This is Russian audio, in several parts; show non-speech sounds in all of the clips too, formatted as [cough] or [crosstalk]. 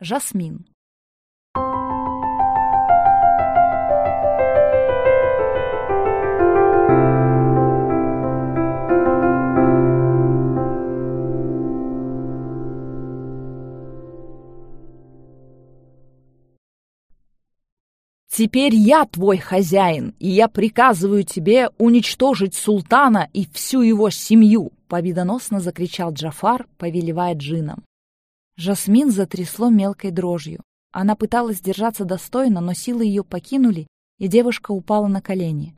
Жасмин. «Теперь я твой хозяин, и я приказываю тебе уничтожить султана и всю его семью!» — победоносно закричал Джафар, повелевая джином. Жасмин затрясло мелкой дрожью. Она пыталась держаться достойно, но силы ее покинули, и девушка упала на колени.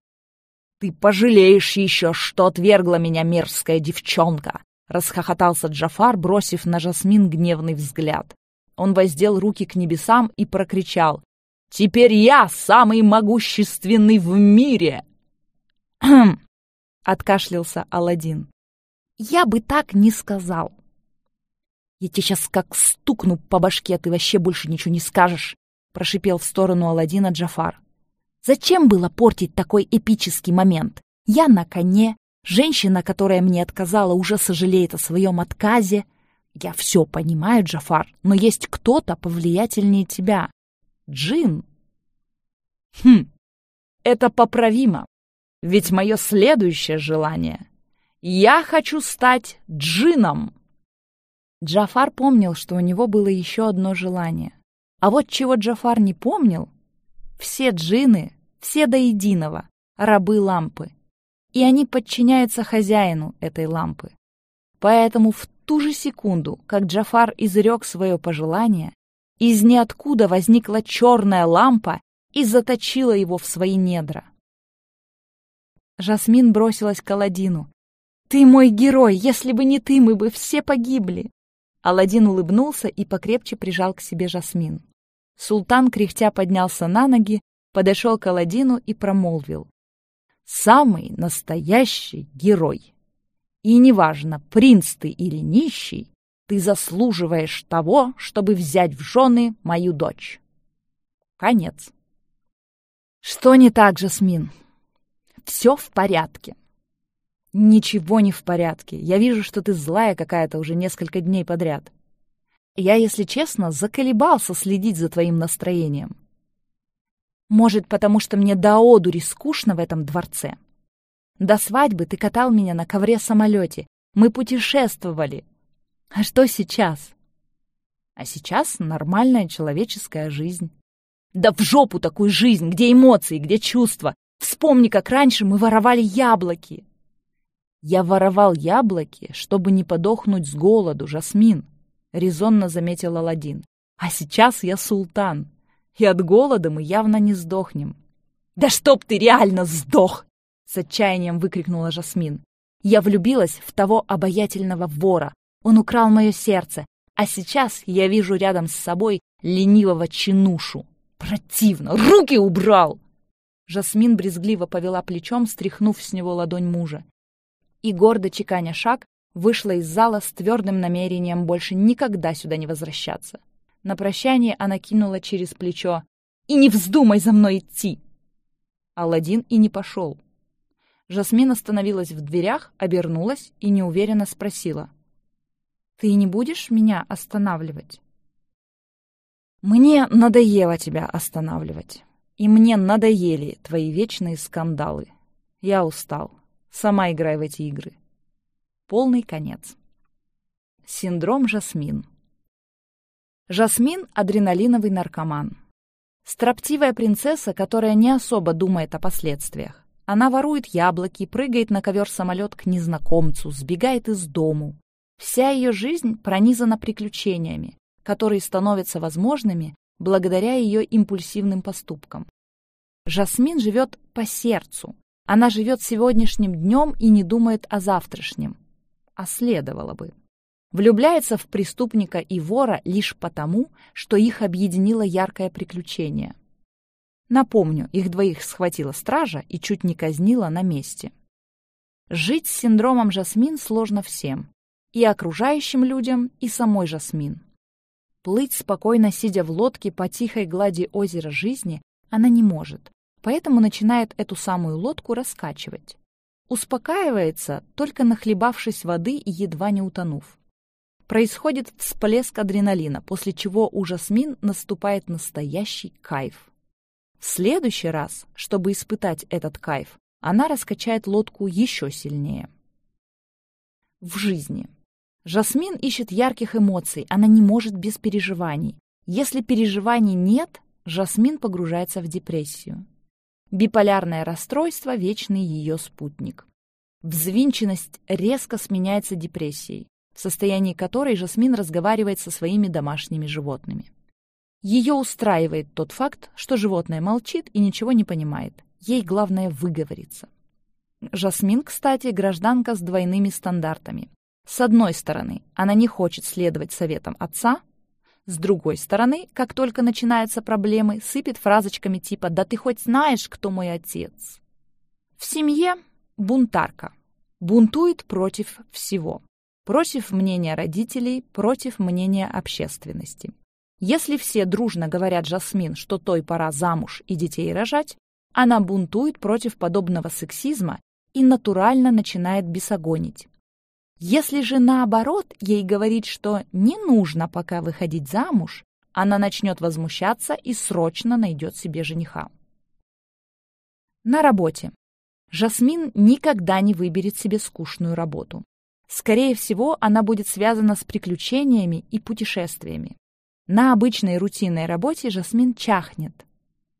«Ты пожалеешь еще, что отвергла меня мерзкая девчонка!» — расхохотался Джафар, бросив на Жасмин гневный взгляд. Он воздел руки к небесам и прокричал. Теперь я самый могущественный в мире!» «Хм!» [clears throat] — откашлялся Аладдин. «Я бы так не сказал!» «Я тебе сейчас как стукну по башке, ты вообще больше ничего не скажешь!» — прошипел в сторону Аладдина Джафар. «Зачем было портить такой эпический момент? Я на коне, женщина, которая мне отказала, уже сожалеет о своем отказе. Я все понимаю, Джафар, но есть кто-то повлиятельнее тебя. Джин. Хм, это поправимо. Ведь мое следующее желание — я хочу стать джином. Джафар помнил, что у него было еще одно желание. А вот чего Джафар не помнил — все джины, все до единого, рабы лампы. И они подчиняются хозяину этой лампы. Поэтому в ту же секунду, как Джафар изрек свое пожелание, из ниоткуда возникла черная лампа и заточила его в свои недра. Жасмин бросилась к Аладдину. «Ты мой герой! Если бы не ты, мы бы все погибли!» Аладдин улыбнулся и покрепче прижал к себе Жасмин. Султан, кряхтя, поднялся на ноги, подошел к Аладдину и промолвил. «Самый настоящий герой! И неважно, принц ты или нищий, ты заслуживаешь того, чтобы взять в жены мою дочь. Конец. Что не так, Жасмин? Все в порядке. Ничего не в порядке. Я вижу, что ты злая какая-то уже несколько дней подряд. Я, если честно, заколебался следить за твоим настроением. Может, потому что мне до одури скучно в этом дворце. До свадьбы ты катал меня на ковре-самолете. Мы путешествовали, а что сейчас? А сейчас нормальная человеческая жизнь. Да в жопу такую жизнь, где эмоции, где чувства. Вспомни, как раньше мы воровали яблоки. Я воровал яблоки, чтобы не подохнуть с голоду, Жасмин, резонно заметил Аладдин. А сейчас я султан, и от голода мы явно не сдохнем. Да чтоб ты реально сдох! С отчаянием выкрикнула Жасмин. Я влюбилась в того обаятельного вора, он украл мое сердце, а сейчас я вижу рядом с собой ленивого чинушу. Противно! Руки убрал!» Жасмин брезгливо повела плечом, стряхнув с него ладонь мужа. И, гордо чеканя шаг, вышла из зала с твердым намерением больше никогда сюда не возвращаться. На прощание она кинула через плечо «И не вздумай за мной идти!» Аладдин и не пошел. Жасмин остановилась в дверях, обернулась и неуверенно спросила — ты не будешь меня останавливать? Мне надоело тебя останавливать. И мне надоели твои вечные скандалы. Я устал. Сама играй в эти игры. Полный конец. Синдром Жасмин. Жасмин — адреналиновый наркоман. Строптивая принцесса, которая не особо думает о последствиях. Она ворует яблоки, прыгает на ковер-самолет к незнакомцу, сбегает из дому, Вся ее жизнь пронизана приключениями, которые становятся возможными благодаря ее импульсивным поступкам. Жасмин живет по сердцу. Она живет сегодняшним днем и не думает о завтрашнем. А следовало бы. Влюбляется в преступника и вора лишь потому, что их объединило яркое приключение. Напомню, их двоих схватила стража и чуть не казнила на месте. Жить с синдромом Жасмин сложно всем и окружающим людям, и самой Жасмин. Плыть спокойно, сидя в лодке по тихой глади озера жизни, она не может, поэтому начинает эту самую лодку раскачивать. Успокаивается, только нахлебавшись воды и едва не утонув. происходит всплеск адреналина, после чего у Жасмин наступает настоящий кайф. В следующий раз, чтобы испытать этот кайф, она раскачает лодку еще сильнее. В жизни. Жасмин ищет ярких эмоций, она не может без переживаний. Если переживаний нет, Жасмин погружается в депрессию. Биполярное расстройство – вечный ее спутник. Взвинченность резко сменяется депрессией, в состоянии которой Жасмин разговаривает со своими домашними животными. Ее устраивает тот факт, что животное молчит и ничего не понимает. Ей главное выговориться. Жасмин, кстати, гражданка с двойными стандартами. С одной стороны, она не хочет следовать советам отца, с другой стороны, как только начинаются проблемы, сыпет фразочками типа «Да ты хоть знаешь, кто мой отец?» В семье бунтарка. Бунтует против всего. Против мнения родителей, против мнения общественности. Если все дружно говорят Жасмин, что той пора замуж и детей рожать, она бунтует против подобного сексизма и натурально начинает бесогонить. Если же наоборот ей говорить, что не нужно пока выходить замуж, она начнет возмущаться и срочно найдет себе жениха. На работе. Жасмин никогда не выберет себе скучную работу. Скорее всего, она будет связана с приключениями и путешествиями. На обычной рутинной работе Жасмин чахнет.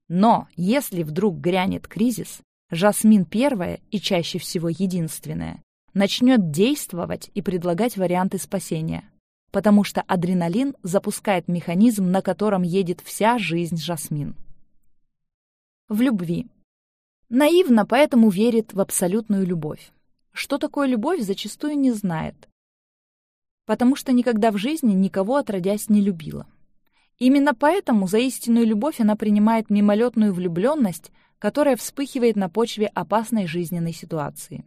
Но если вдруг грянет кризис, Жасмин первая и чаще всего единственная начнет действовать и предлагать варианты спасения, потому что адреналин запускает механизм, на котором едет вся жизнь Жасмин. В любви. Наивно поэтому верит в абсолютную любовь. Что такое любовь, зачастую не знает, потому что никогда в жизни никого отродясь не любила. Именно поэтому за истинную любовь она принимает мимолетную влюбленность, которая вспыхивает на почве опасной жизненной ситуации.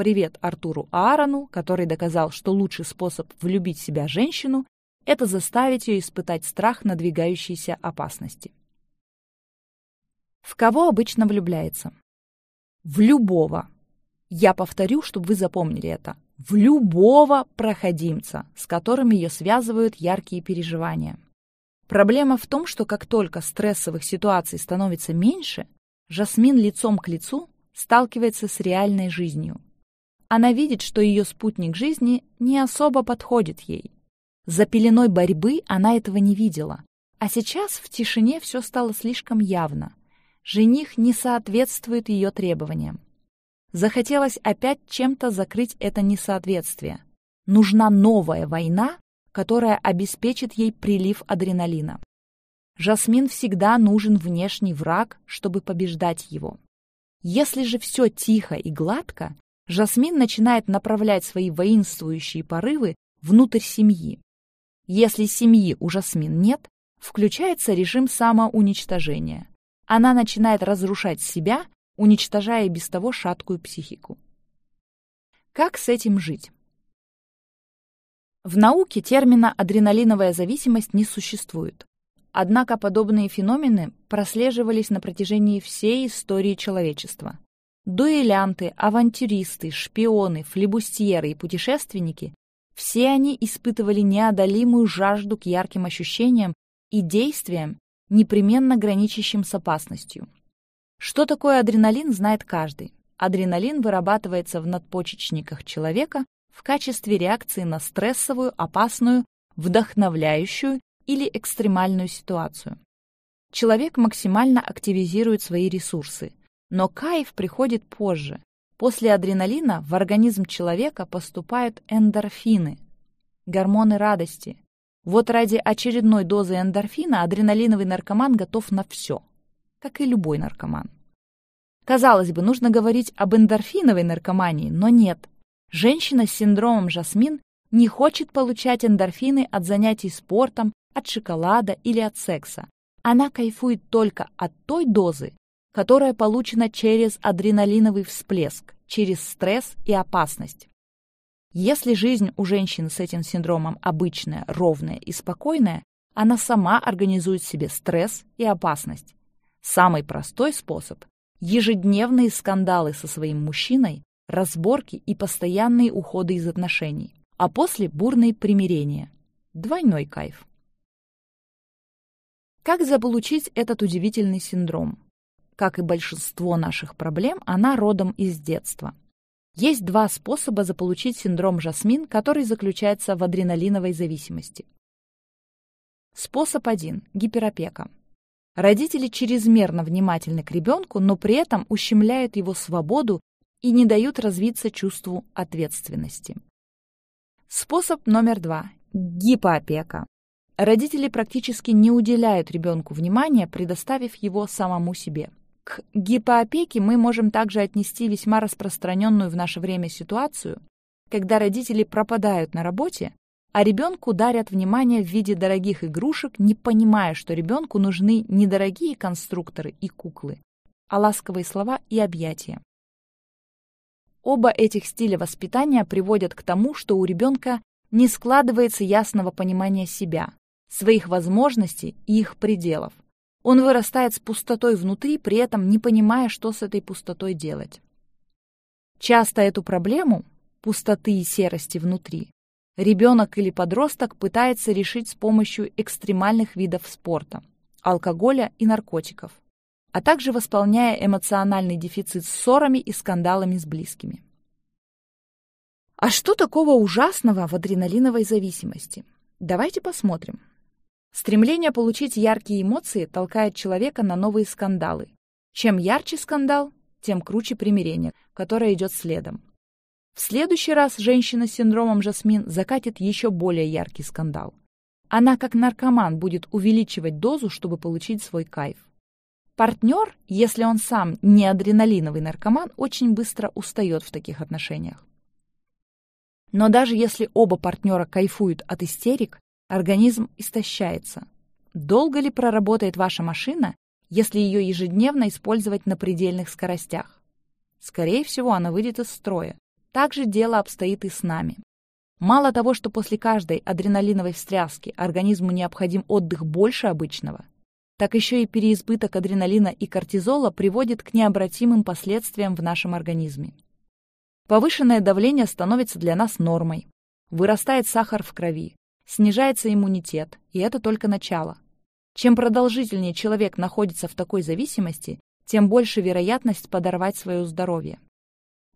Привет Артуру Аарону, который доказал, что лучший способ влюбить в себя женщину – это заставить ее испытать страх надвигающейся опасности. В кого обычно влюбляется? В любого. Я повторю, чтобы вы запомнили это. В любого проходимца, с которым ее связывают яркие переживания. Проблема в том, что как только стрессовых ситуаций становится меньше, Жасмин лицом к лицу сталкивается с реальной жизнью, она видит, что ее спутник жизни не особо подходит ей. За пеленой борьбы она этого не видела. А сейчас в тишине все стало слишком явно. Жених не соответствует ее требованиям. Захотелось опять чем-то закрыть это несоответствие. Нужна новая война, которая обеспечит ей прилив адреналина. Жасмин всегда нужен внешний враг, чтобы побеждать его. Если же все тихо и гладко, Жасмин начинает направлять свои воинствующие порывы внутрь семьи. Если семьи у Жасмин нет, включается режим самоуничтожения. Она начинает разрушать себя, уничтожая без того шаткую психику. Как с этим жить? В науке термина «адреналиновая зависимость» не существует. Однако подобные феномены прослеживались на протяжении всей истории человечества. Дуэлянты, авантюристы, шпионы, флебустьеры и путешественники — все они испытывали неодолимую жажду к ярким ощущениям и действиям, непременно граничащим с опасностью. Что такое адреналин, знает каждый. Адреналин вырабатывается в надпочечниках человека в качестве реакции на стрессовую, опасную, вдохновляющую или экстремальную ситуацию. Человек максимально активизирует свои ресурсы, но кайф приходит позже. После адреналина в организм человека поступают эндорфины, гормоны радости. Вот ради очередной дозы эндорфина адреналиновый наркоман готов на все, как и любой наркоман. Казалось бы, нужно говорить об эндорфиновой наркомании, но нет. Женщина с синдромом Жасмин не хочет получать эндорфины от занятий спортом, от шоколада или от секса. Она кайфует только от той дозы, которая получена через адреналиновый всплеск, через стресс и опасность. Если жизнь у женщин с этим синдромом обычная, ровная и спокойная, она сама организует себе стресс и опасность. Самый простой способ – ежедневные скандалы со своим мужчиной, разборки и постоянные уходы из отношений. а после бурное примирение. Двойной кайф. Как заполучить этот удивительный синдром? Как и большинство наших проблем, она родом из детства. Есть два способа заполучить синдром Жасмин, который заключается в адреналиновой зависимости. Способ 1. Гиперопека. Родители чрезмерно внимательны к ребенку, но при этом ущемляют его свободу и не дают развиться чувству ответственности. Способ номер два. Гипоопека. Родители практически не уделяют ребенку внимания, предоставив его самому себе. К гипоопеке мы можем также отнести весьма распространенную в наше время ситуацию, когда родители пропадают на работе, а ребенку дарят внимание в виде дорогих игрушек, не понимая, что ребенку нужны не дорогие конструкторы и куклы, а ласковые слова и объятия. Оба этих стиля воспитания приводят к тому, что у ребенка не складывается ясного понимания себя, своих возможностей и их пределов. Он вырастает с пустотой внутри, при этом не понимая, что с этой пустотой делать. Часто эту проблему, пустоты и серости внутри, ребенок или подросток пытается решить с помощью экстремальных видов спорта, алкоголя и наркотиков, а также восполняя эмоциональный дефицит ссорами и скандалами с близкими. А что такого ужасного в адреналиновой зависимости? Давайте посмотрим. Стремление получить яркие эмоции толкает человека на новые скандалы. Чем ярче скандал, тем круче примирение, которое идет следом. В следующий раз женщина с синдромом Жасмин закатит еще более яркий скандал. Она, как наркоман, будет увеличивать дозу, чтобы получить свой кайф. Партнер, если он сам не адреналиновый наркоман, очень быстро устает в таких отношениях. Но даже если оба партнера кайфуют от истерик, организм истощается. Долго ли проработает ваша машина, если ее ежедневно использовать на предельных скоростях? Скорее всего, она выйдет из строя. Так же дело обстоит и с нами. Мало того, что после каждой адреналиновой встряски организму необходим отдых больше обычного, так еще и переизбыток адреналина и кортизола приводит к необратимым последствиям в нашем организме. Повышенное давление становится для нас нормой. Вырастает сахар в крови, снижается иммунитет, и это только начало. Чем продолжительнее человек находится в такой зависимости, тем больше вероятность подорвать свое здоровье.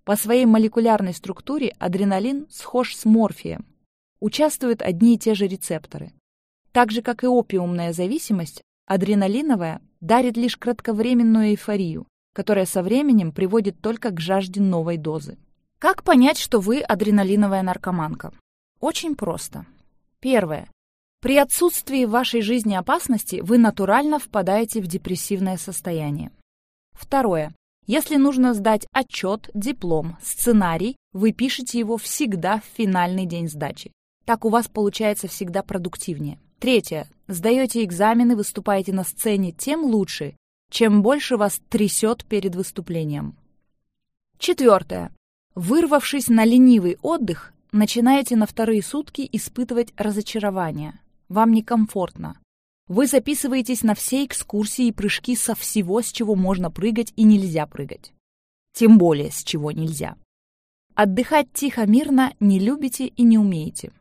По своей молекулярной структуре адреналин схож с морфием. Участвуют одни и те же рецепторы. Так же, как и опиумная зависимость, адреналиновая дарит лишь кратковременную эйфорию, которая со временем приводит только к жажде новой дозы. Как понять, что вы адреналиновая наркоманка? Очень просто. Первое. При отсутствии в вашей жизни опасности вы натурально впадаете в депрессивное состояние. Второе. Если нужно сдать отчет, диплом, сценарий, вы пишете его всегда в финальный день сдачи. Так у вас получается всегда продуктивнее. Третье. Сдаете экзамены, выступаете на сцене тем лучше, чем больше вас трясет перед выступлением. Четвертое. Вырвавшись на ленивый отдых, начинаете на вторые сутки испытывать разочарование. Вам некомфортно. Вы записываетесь на все экскурсии и прыжки со всего, с чего можно прыгать и нельзя прыгать. Тем более, с чего нельзя. Отдыхать тихо-мирно не любите и не умеете.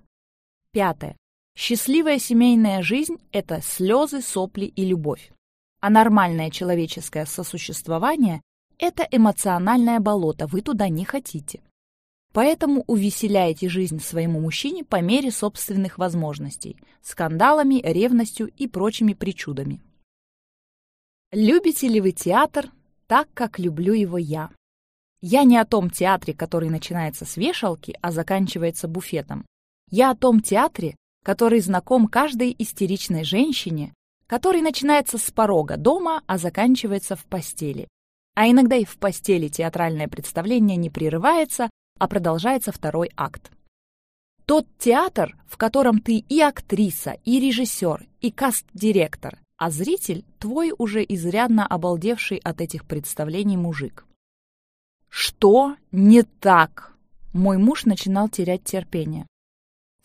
Пятое. Счастливая семейная жизнь – это слезы, сопли и любовь. А нормальное человеческое сосуществование – это эмоциональное болото, вы туда не хотите. Поэтому увеселяйте жизнь своему мужчине по мере собственных возможностей, скандалами, ревностью и прочими причудами. Любите ли вы театр так, как люблю его я? Я не о том театре, который начинается с вешалки, а заканчивается буфетом. Я о том театре, который знаком каждой истеричной женщине, который начинается с порога дома, а заканчивается в постели. А иногда и в постели театральное представление не прерывается, а продолжается второй акт. Тот театр, в котором ты и актриса, и режиссер, и каст-директор, а зритель – твой уже изрядно обалдевший от этих представлений мужик. Что не так? Мой муж начинал терять терпение.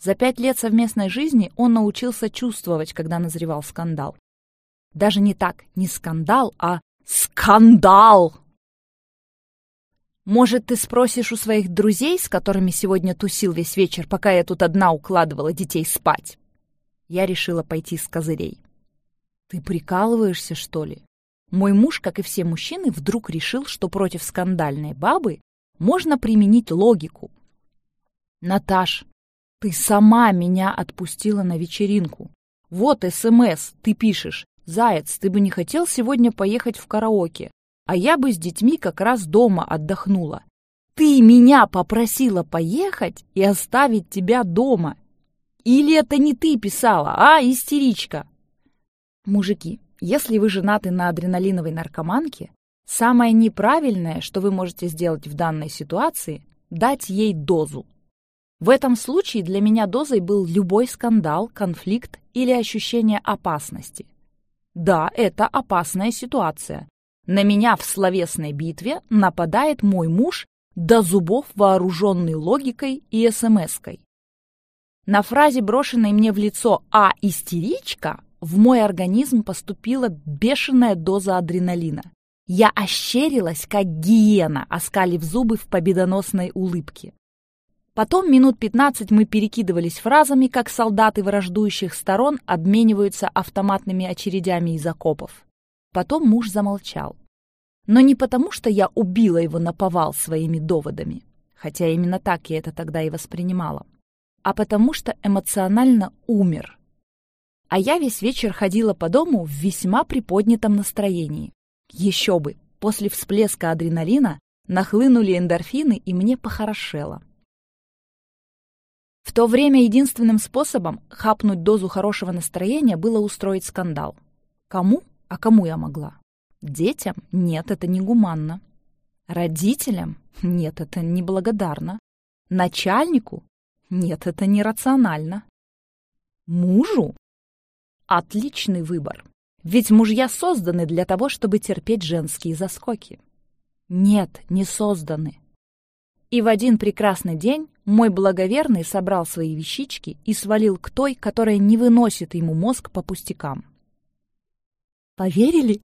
За пять лет совместной жизни он научился чувствовать, когда назревал скандал. Даже не так, не скандал, а скандал! Может, ты спросишь у своих друзей, с которыми сегодня тусил весь вечер, пока я тут одна укладывала детей спать?» Я решила пойти с козырей. «Ты прикалываешься, что ли?» Мой муж, как и все мужчины, вдруг решил, что против скандальной бабы можно применить логику. «Наташ, ты сама меня отпустила на вечеринку. Вот СМС, ты пишешь. Заяц, ты бы не хотел сегодня поехать в караоке? А я бы с детьми как раз дома отдохнула. Ты меня попросила поехать и оставить тебя дома. Или это не ты писала, а истеричка? Мужики, если вы женаты на адреналиновой наркоманке, самое неправильное, что вы можете сделать в данной ситуации, дать ей дозу. В этом случае для меня дозой был любой скандал, конфликт или ощущение опасности. Да, это опасная ситуация, на меня в словесной битве нападает мой муж до зубов вооруженный логикой и смс-кой. На фразе, брошенной мне в лицо «а истеричка», в мой организм поступила бешеная доза адреналина. Я ощерилась, как гиена, оскалив зубы в победоносной улыбке. Потом минут пятнадцать мы перекидывались фразами, как солдаты враждующих сторон обмениваются автоматными очередями из окопов. Потом муж замолчал. Но не потому, что я убила его наповал своими доводами, хотя именно так я это тогда и воспринимала, а потому что эмоционально умер. А я весь вечер ходила по дому в весьма приподнятом настроении. Еще бы, после всплеска адреналина нахлынули эндорфины, и мне похорошело. В то время единственным способом хапнуть дозу хорошего настроения было устроить скандал. Кому? А кому я могла? Детям? Нет, это не гуманно. Родителям? Нет, это неблагодарно. Начальнику? Нет, это нерационально. Мужу? Отличный выбор. Ведь мужья созданы для того, чтобы терпеть женские заскоки. Нет, не созданы. И в один прекрасный день мой благоверный собрал свои вещички и свалил к той, которая не выносит ему мозг по пустякам. Поверили?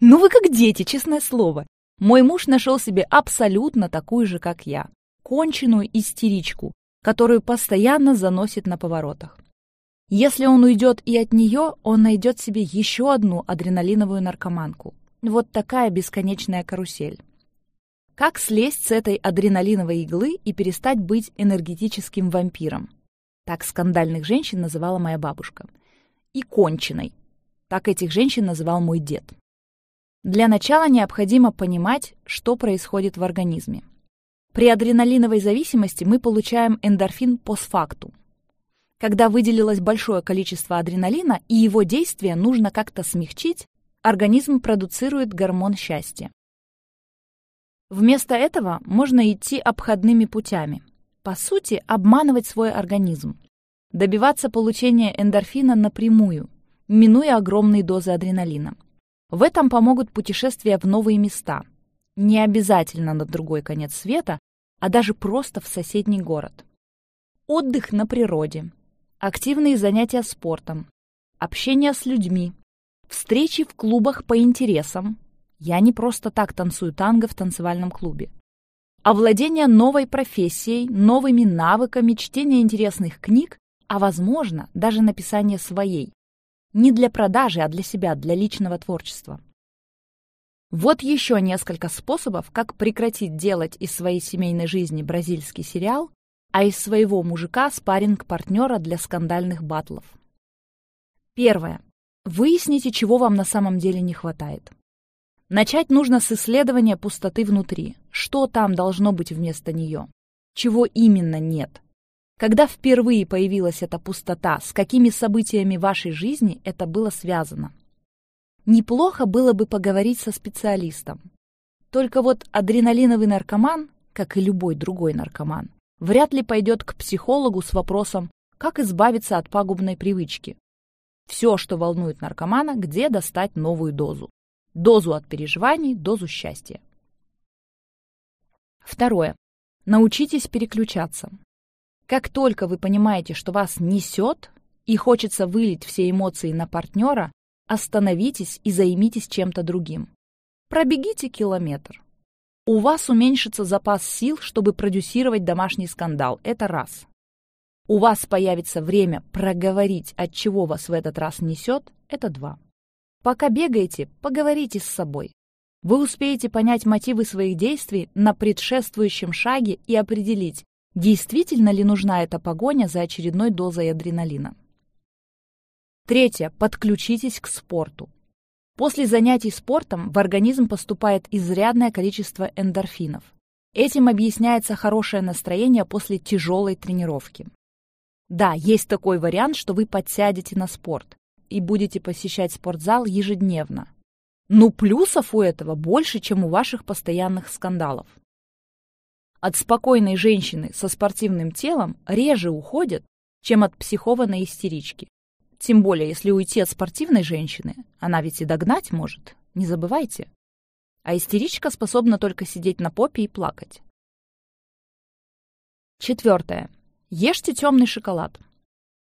Ну вы как дети, честное слово. Мой муж нашел себе абсолютно такую же, как я. Конченую истеричку, которую постоянно заносит на поворотах. Если он уйдет и от нее, он найдет себе еще одну адреналиновую наркоманку. Вот такая бесконечная карусель. Как слезть с этой адреналиновой иглы и перестать быть энергетическим вампиром? Так скандальных женщин называла моя бабушка. И конченой, так этих женщин называл мой дед. Для начала необходимо понимать, что происходит в организме. При адреналиновой зависимости мы получаем эндорфин постфактум. Когда выделилось большое количество адреналина и его действие нужно как-то смягчить, организм продуцирует гормон счастья. Вместо этого можно идти обходными путями. По сути, обманывать свой организм. Добиваться получения эндорфина напрямую, минуя огромные дозы адреналина. В этом помогут путешествия в новые места. Не обязательно на другой конец света, а даже просто в соседний город. Отдых на природе, активные занятия спортом, общение с людьми, встречи в клубах по интересам. Я не просто так танцую танго в танцевальном клубе. Овладение новой профессией, новыми навыками, чтение интересных книг, а, возможно, даже написание своей, не для продажи, а для себя, для личного творчества. Вот еще несколько способов, как прекратить делать из своей семейной жизни бразильский сериал, а из своего мужика спарринг-партнера для скандальных батлов. Первое. Выясните, чего вам на самом деле не хватает. Начать нужно с исследования пустоты внутри. Что там должно быть вместо нее? Чего именно нет? Когда впервые появилась эта пустота, с какими событиями вашей жизни это было связано? Неплохо было бы поговорить со специалистом. Только вот адреналиновый наркоман, как и любой другой наркоман, вряд ли пойдет к психологу с вопросом, как избавиться от пагубной привычки. Все, что волнует наркомана, где достать новую дозу. Дозу от переживаний, дозу счастья. Второе. Научитесь переключаться. Как только вы понимаете, что вас несет и хочется вылить все эмоции на партнера, остановитесь и займитесь чем-то другим. Пробегите километр. У вас уменьшится запас сил, чтобы продюсировать домашний скандал. Это раз. У вас появится время проговорить, от чего вас в этот раз несет. Это два. Пока бегаете, поговорите с собой. Вы успеете понять мотивы своих действий на предшествующем шаге и определить, действительно ли нужна эта погоня за очередной дозой адреналина. Третье. Подключитесь к спорту. После занятий спортом в организм поступает изрядное количество эндорфинов. Этим объясняется хорошее настроение после тяжелой тренировки. Да, есть такой вариант, что вы подсядете на спорт и будете посещать спортзал ежедневно. Но плюсов у этого больше, чем у ваших постоянных скандалов. От спокойной женщины со спортивным телом реже уходят, чем от психованной истерички. Тем более, если уйти от спортивной женщины, она ведь и догнать может, не забывайте. А истеричка способна только сидеть на попе и плакать. Четвертое. Ешьте темный шоколад.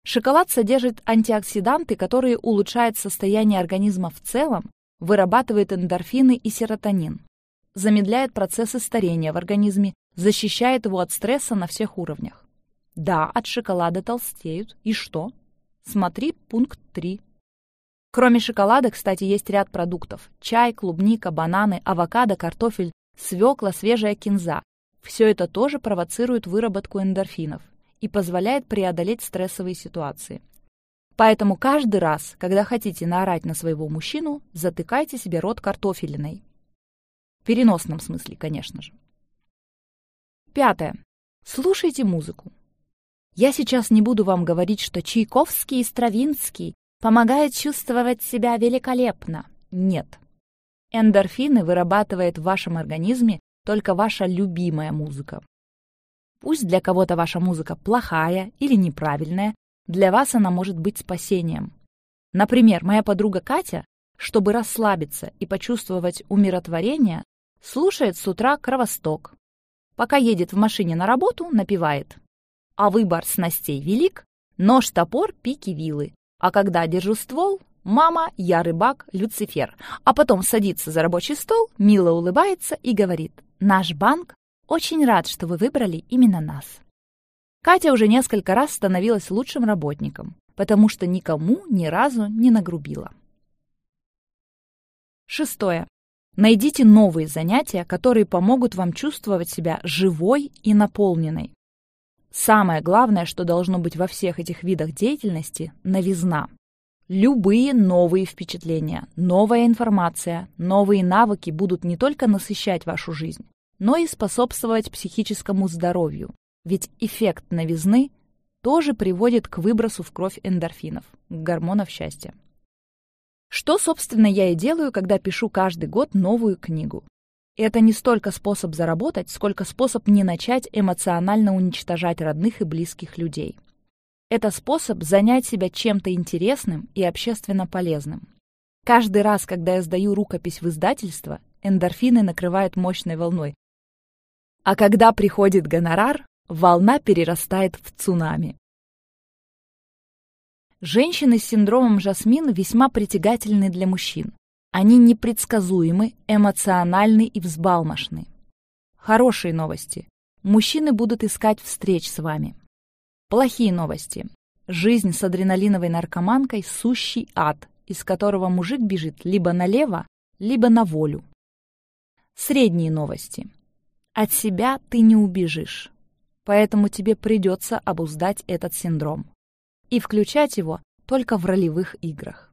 Шоколад содержит антиоксиданты, которые улучшают состояние организма в целом, вырабатывает эндорфины и серотонин, замедляет процессы старения в организме, защищает его от стресса на всех уровнях. Да, от шоколада толстеют. И что? Смотри пункт 3. Кроме шоколада, кстати, есть ряд продуктов. Чай, клубника, бананы, авокадо, картофель, свекла, свежая кинза. Все это тоже провоцирует выработку эндорфинов и позволяет преодолеть стрессовые ситуации. Поэтому каждый раз, когда хотите наорать на своего мужчину, затыкайте себе рот картофелиной. В переносном смысле, конечно же. Пятое. Слушайте музыку. Я сейчас не буду вам говорить, что Чайковский и Стравинский помогают чувствовать себя великолепно. Нет. Эндорфины вырабатывает в вашем организме только ваша любимая музыка. Пусть для кого-то ваша музыка плохая или неправильная, для вас она может быть спасением. Например, моя подруга Катя, чтобы расслабиться и почувствовать умиротворение, слушает с утра «Кровосток». Пока едет в машине на работу, напевает а выбор снастей велик, нож, топор, пики, вилы. А когда держу ствол, мама, я рыбак, Люцифер. А потом садится за рабочий стол, мило улыбается и говорит, наш банк очень рад, что вы выбрали именно нас. Катя уже несколько раз становилась лучшим работником, потому что никому ни разу не нагрубила. Шестое. Найдите новые занятия, которые помогут вам чувствовать себя живой и наполненной. Самое главное, что должно быть во всех этих видах деятельности – новизна. Любые новые впечатления, новая информация, новые навыки будут не только насыщать вашу жизнь, но и способствовать психическому здоровью. Ведь эффект новизны тоже приводит к выбросу в кровь эндорфинов, гормонов счастья. Что, собственно, я и делаю, когда пишу каждый год новую книгу. Это не столько способ заработать, сколько способ не начать эмоционально уничтожать родных и близких людей. Это способ занять себя чем-то интересным и общественно полезным. Каждый раз, когда я сдаю рукопись в издательство, эндорфины накрывают мощной волной. А когда приходит гонорар, волна перерастает в цунами. Женщины с синдромом Жасмин весьма притягательны для мужчин. Они непредсказуемы, эмоциональны и взбалмошны. Хорошие новости. Мужчины будут искать встреч с вами. Плохие новости. Жизнь с адреналиновой наркоманкой – сущий ад, из которого мужик бежит либо налево, либо на волю. Средние новости. От себя ты не убежишь, поэтому тебе придется обуздать этот синдром и включать его только в ролевых играх.